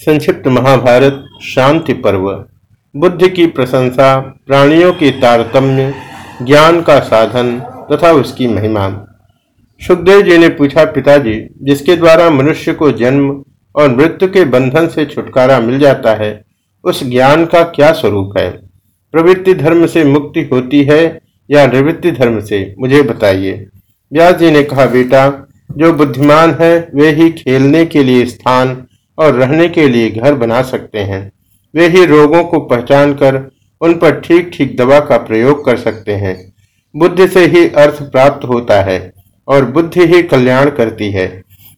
संक्षिप्त महाभारत, शांति पर्व। बुद्धि की प्रशंसा, प्राणियों के तारतम्य, ज्ञान का साधन तथा उसकी महिमा। सुखदेव जी ने पूछा, पिताजी, जिसके द्वारा मनुष्य को जन्म और मृत्यु के बंधन से छुटकारा मिल जाता है, उस ज्ञान का क्या स्वरूप है? प्रवृत्ति धर्म से मुक्ति होती है या निवृत्ति धर्म से? मुझे बताइए। व्यास जी ने कहा, बेटा, जो बुद्धिमान है, वे ही खेलने के लिए स्थान और रहने के लिए घर बना सकते हैं। वे ही रोगों को पहचान कर उन पर ठीक ठीक दवा का प्रयोग कर सकते हैं। बुद्धि से ही अर्थ प्राप्त होता है और बुद्धि ही कल्याण करती है।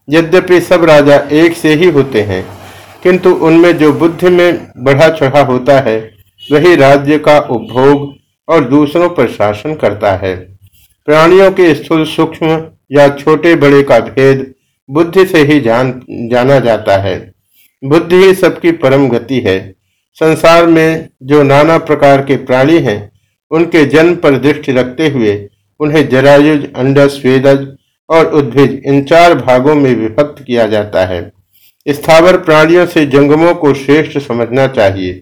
यद्यपि सब राजा एक से ही होते हैं, किंतु उनमें जो बुद्धि में बढ़ा चढ़ा होता है, वही राज्य का उपभोग और दूसरों पर शासन करता है। प्राणियों के स्थूल सूक्ष्म या छोटे बड़े का भेद बुद्धि से ही जान, जाना जाता है। बुद्धि ही सबकी परम गति है। संसार में जो नाना प्रकार के प्राणी हैं, उनके जन्म पर दृष्टि रखते हुए उन्हें जरायुज अंडस स्वेदज और उद्भिज इन चार भागों में विभक्त किया जाता है। स्थावर प्राणियों से जंगमों को श्रेष्ठ समझना चाहिए,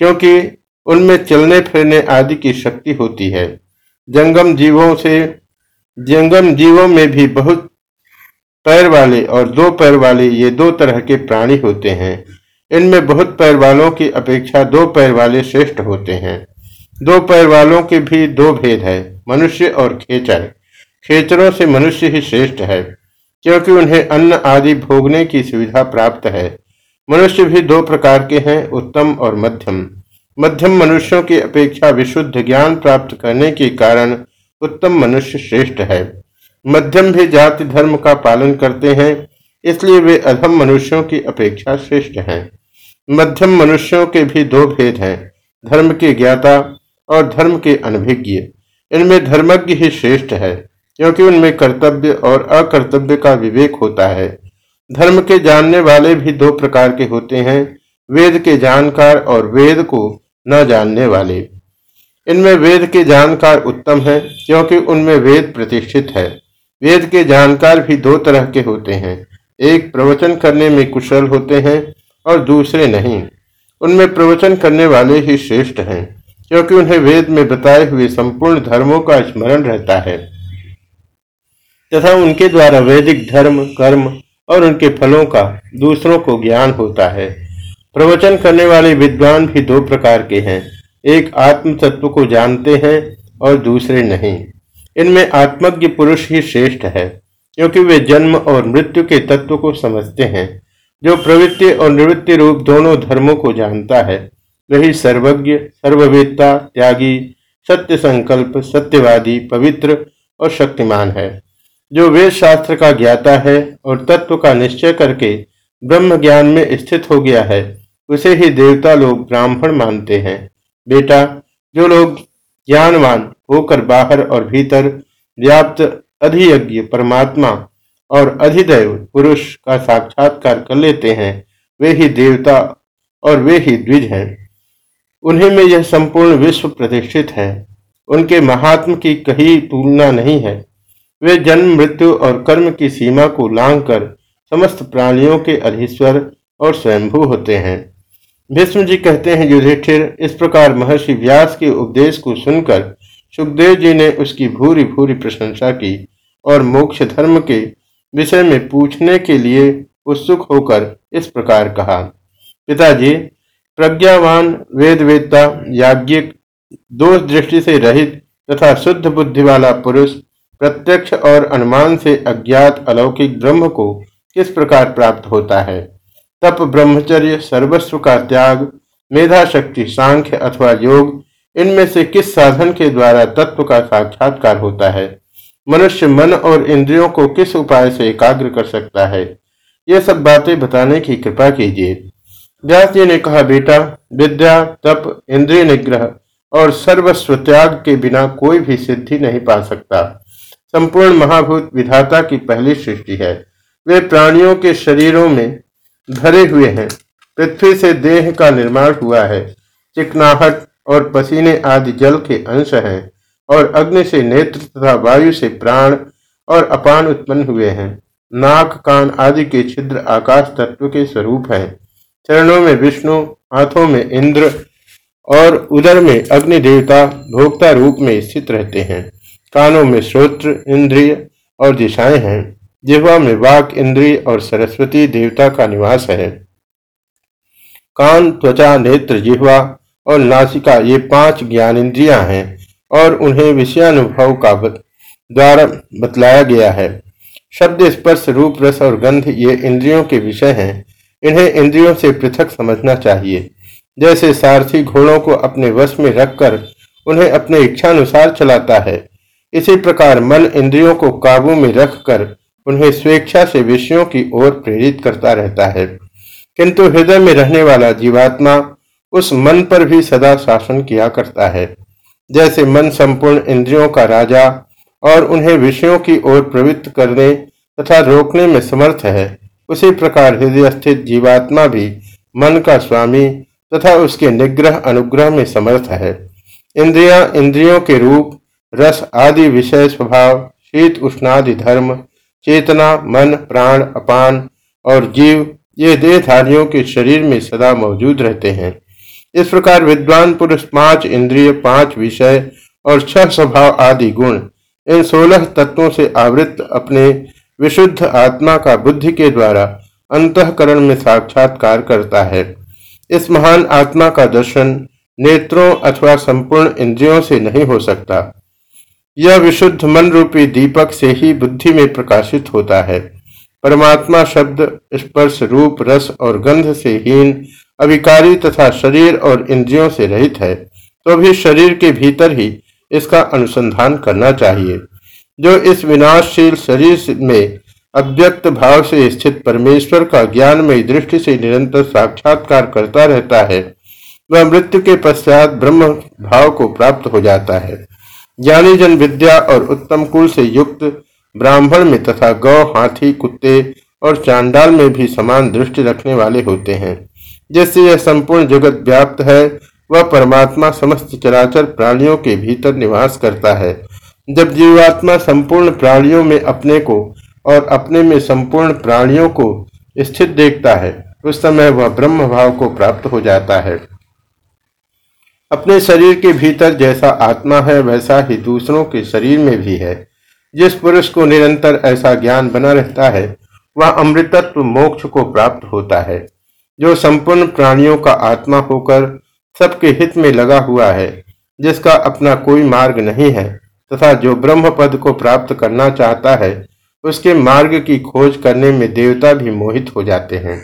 क्योंकि उनमें चलने फिरने आदि की शक्ति होती है। जंगम जीवों से, जंगम जीवों में भी बहुत पैर वाले और दो पैर वाले ये दो तरह के प्राणी होते हैं। इनमें बहुत पैर वालों की अपेक्षा दो पैर वाले श्रेष्ठ होते हैं। दो पैर वालों के भी दो भेद है, मनुष्य और खेचर। खेचरों से मनुष्य ही श्रेष्ठ है, क्योंकि उन्हें अन्न आदि भोगने की सुविधा प्राप्त है। मनुष्य भी दो प्रकार के हैं, उत्तम और मध्यम। मध्यम मनुष्यों की अपेक्षा विशुद्ध ज्ञान प्राप्त करने के कारण उत्तम मनुष्य श्रेष्ठ है। मध्यम भी जाति धर्म का पालन करते हैं, इसलिए वे अधम मनुष्यों की अपेक्षा श्रेष्ठ हैं। मध्यम मनुष्यों के भी दो भेद हैं, धर्म के ज्ञाता और धर्म के अनभिज्ञ। इनमें धर्मज्ञ ही श्रेष्ठ है, क्योंकि उनमें कर्तव्य और अकर्तव्य का विवेक होता है। धर्म के जानने वाले भी दो प्रकार के होते हैं, वेद के जानकार और वेद को न जानने वाले। इनमें वेद के जानकार उत्तम है, क्योंकि उनमें वेद प्रतिष्ठित है। वेद के जानकार भी दो तरह के होते हैं। एक प्रवचन करने में कुशल होते हैं और दूसरे नहीं। उनमें प्रवचन करने वाले ही श्रेष्ठ हैं, क्योंकि उन्हें वेद में बताए हुए संपूर्ण धर्मों का स्मरण रहता है। तथा उनके द्वारा वैदिक धर्म, कर्म और उनके फलों का दूसरों को ज्ञान होता है। प्रवचन करने वाले विद्वान भी दो प्रकार के हैं। एक आत्म तत्व को जानते हैं और दूसरे नहीं। इनमें आत्मज्ञ पुरुष ही श्रेष्ठ है, क्योंकि वे जन्म और मृत्यु के तत्व को समझते हैं। जो प्रवृत्ति और निवृत्ति रूप दोनों धर्मों को जानता है, वही सर्वज्ञ, सर्ववेत्ता, त्यागी सत्य संकल्प सत्यवादी, पवित्र और शक्तिमान है। जो वेद शास्त्र का ज्ञाता है और तत्व का निश्चय करके ब्रह्म ज्ञान में स्थित हो गया है, उसे ही देवता लोग ब्राह्मण मानते हैं। बेटा, जो लोग ज्ञानवान होकर बाहर और भीतर व्याप्त अधियज्ञ परमात्मा और अधिदैव पुरुष का साक्षात्कार कर लेते हैं, वे ही देवता और वे ही द्विज हैं। उन्हीं में यह संपूर्ण विश्व प्रतिष्ठित है। उनके महात्म की कहीं तुलना नहीं है। वे जन्म, मृत्यु और कर्म की सीमा को लांग कर समस्त प्राणियों के अधीश्वर और स्वयंभू होते हैं। भीष्म जी कहते हैं, युधिष्ठिर, इस प्रकार महर्षि व्यास के उपदेश को सुनकर सुखदेव जी ने उसकी भूरी भूरी प्रशंसा की और मोक्ष धर्म के विषय में पूछने के लिए उत्सुक होकर इस प्रकार कहा। पिताजी, प्रज्ञावान वेद वेदता याज्ञिक दोष दृष्टि से रहित तथा शुद्ध बुद्धि वाला पुरुष, प्रत्यक्ष और अनुमान से अज्ञात अलौकिक ब्रह्म को किस प्रकार प्राप्त होता है? तप ब्रह्मचर्य, सर्वस्व का त्याग मेधा शक्ति सांख्य अथवा योग, इनमें से किस साधन के द्वारा तत्व का साक्षात्कार होता है? मनुष्य मन और इंद्रियों को किस उपाय से एकाग्र कर सकता है? ये सब बातें बताने की कृपा कीजिए। व्यास जी ने कहा, बेटा, विद्या, तप, इंद्रिय निग्रह और सर्वस्व त्याग के बिना कोई भी सिद्धि नहीं पा सकता। संपूर्ण महाभूत विधाता की पहली सृष्टि है। वे प्राणियों के शरीरों में भरे हुए हैं। पृथ्वी से देह का निर्माण हुआ है। चिकनाहट और पसीने आदि जल के अंश हैं और अग्नि से नेत्र तथा वायु से प्राण और अपान उत्पन्न हुए हैं। नाक, कान आदि के छिद्र आकाश तत्व के स्वरूप हैं। चरणों में विष्णु, हाथों में इंद्र और उदर में अग्नि देवता भोक्ता रूप में स्थित रहते हैं। कानों में श्रोत्र, इंद्रिय और दिशाएँ हैं। जिहवा में वाक इंद्रिय और सरस्वती देवता का निवास है। कान, त्वचा, नेत्र, जिहवा और नासिका ये पाँच ज्ञान इंद्रिया हैं और उन्हें विषयानुभव का द्वारा बतलाया गया है। शब्द, स्पर्श, रूप, रस और गंध ये इंद्रियों के विषय हैं। इन्हें इंद्रियों से पृथक समझना चाहिए। जैसे सारथी घोड़ों को अपने वश में रखकर उन्हें अपने इच्छानुसार चलाता है, इसी प्रकार मन इंद्रियों को काबू में रखकर उन्हें स्वेच्छा से विषयों की ओर प्रेरित करता रहता है। किंतु हृदय में रहने वाला जीवात्मा उस मन पर भी सदा शासन किया करता है। जैसे मन संपूर्ण इंद्रियों का राजा और उन्हें विषयों की ओर प्रवृत्त करने तथा रोकने में समर्थ है, उसी प्रकार हृदय स्थित जीवात्मा भी मन का स्वामी तथा उसके निग्रह अनुग्रह में समर्थ है। इंद्रिया इंद्रियों के रूप, रस आदि विषय स्वभाव, शीत उष्णादि धर्म चेतना, मन, प्राण, अपान और जीव, ये देहधारियों के शरीर में सदा मौजूद रहते हैं। इस प्रकार विद्वान पुरुष पाँच इंद्रिय, पाँच विषय और छह स्वभाव आदि गुण इन सोलह तत्वों से आवृत अपने विशुद्ध आत्मा का बुद्धि के द्वारा अंतकरण में साक्षात्कार करता है। इस महान आत्मा का दर्शन नेत्रों अथवा संपूर्ण इंद्रियों से नहीं हो सकता। यह विशुद्ध मन रूपी दीपक से ही बुद्धि में प्रकाशित होता है। परमात्मा शब्द, स्पर्श रूप, रस और गंध से हीन, अविकारी तथा शरीर और इंद्रियों से रहित है तो भी शरीर के भीतर ही इसका अनुसंधान करना चाहिए। जो इस विनाशशील शरीर में अव्यक्त भाव से स्थित परमेश्वर का ज्ञान में दृष्टि से निरंतर साक्षात्कार करता रहता है, वह मृत्यु के पश्चात ब्रह्म भाव को प्राप्त हो जाता है। ज्ञानी जन विद्या और उत्तम कुल से युक्त ब्राह्मण में तथा गौ, हाथी, कुत्ते और चांडाल में भी समान दृष्टि रखने वाले होते हैं। जिससे यह संपूर्ण जगत व्याप्त है, वह परमात्मा समस्त चराचर प्राणियों के भीतर निवास करता है। जब जीवात्मा संपूर्ण प्राणियों में अपने को और अपने में संपूर्ण प्राणियों को स्थित देखता है, उस समय वह ब्रह्म भाव को प्राप्त हो जाता है। अपने शरीर के भीतर जैसा आत्मा है, वैसा ही दूसरों के शरीर में भी है। जिस पुरुष को निरंतर ऐसा ज्ञान बना रहता है, वह अमृतत्व मोक्ष को प्राप्त होता है। जो संपूर्ण प्राणियों का आत्मा होकर सबके हित में लगा हुआ है, जिसका अपना कोई मार्ग नहीं है, तथा जो ब्रह्म पद को प्राप्त करना चाहता है, उसके मार्ग की खोज करने में देवता भी मोहित हो जाते हैं।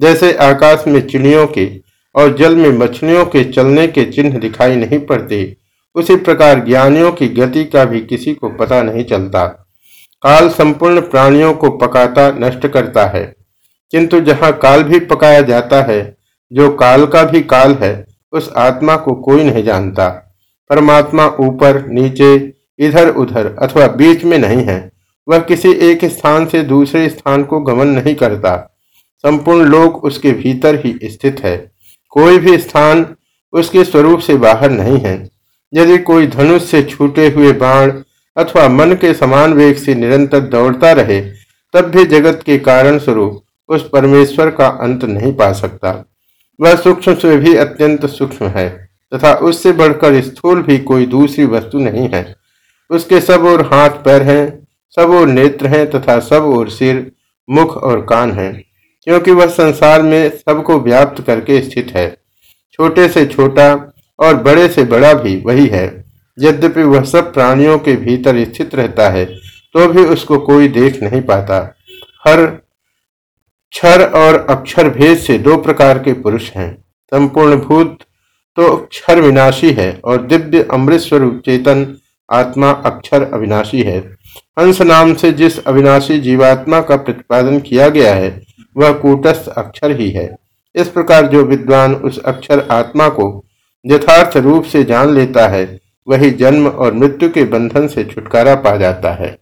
जैसे आकाश में चिड़ियों के और जल में मछलियों के चलने के चिन्ह दिखाई नहीं पड़ते। उसी प्रकार ज्ञानियों की गति का भी किसी को पता नहीं चलता। काल संपूर्ण प्राणियों को पकाता, नष्ट करता है। किंतु जहाँ काल भी पकाया जाता है, जो काल का भी काल है, उस आत्मा को कोई नहीं जानता। परमात्मा ऊपर, नीचे, इधर, उधर अथवा बीच में नहीं है। वह किसी एक स्थान से दूसरे स्थान को गमन नहीं करता। संपूर्ण लोक उसके भीतर ही स्थित है। कोई भी स्थान उसके स्वरूप से बाहर नहीं है। यदि कोई धनुष से छूटे हुए बाण अथवा मन के समान वेग से निरंतर दौड़ता रहे, तब भी जगत के कारण स्वरूप उस परमेश्वर का अंत नहीं पा सकता। वह सूक्ष्म से भी अत्यंत सूक्ष्म है, तथा उससे बढ़कर स्थूल भी कोई दूसरी वस्तु नहीं है। उसके सब और हाथ पैर हैं, सब और नेत्र हैं, तथा सब और सिर, मुख और कान हैं। क्योंकि वह संसार में सबको व्याप्त करके स्थित है। छोटे से छोटा और बड़े से बड़ा भी वही है। यद्यपि वह सब प्राणियों के भीतर स्थित रहता है तो भी उसको कोई देख नहीं पाता। हर क्षर और अक्षर भेद से दो प्रकार के पुरुष हैं। संपूर्ण भूत तो क्षर विनाशी है और दिव्य अमृत स्वरूप चेतन आत्मा अक्षर अविनाशी है। हंस नाम से जिस अविनाशी जीवात्मा का प्रतिपादन किया गया है वह कूटस्थ अक्षर ही है। इस प्रकार जो विद्वान उस अक्षर आत्मा को यथार्थ रूप से जान लेता है, वही जन्म और मृत्यु के बंधन से छुटकारा पा जाता है।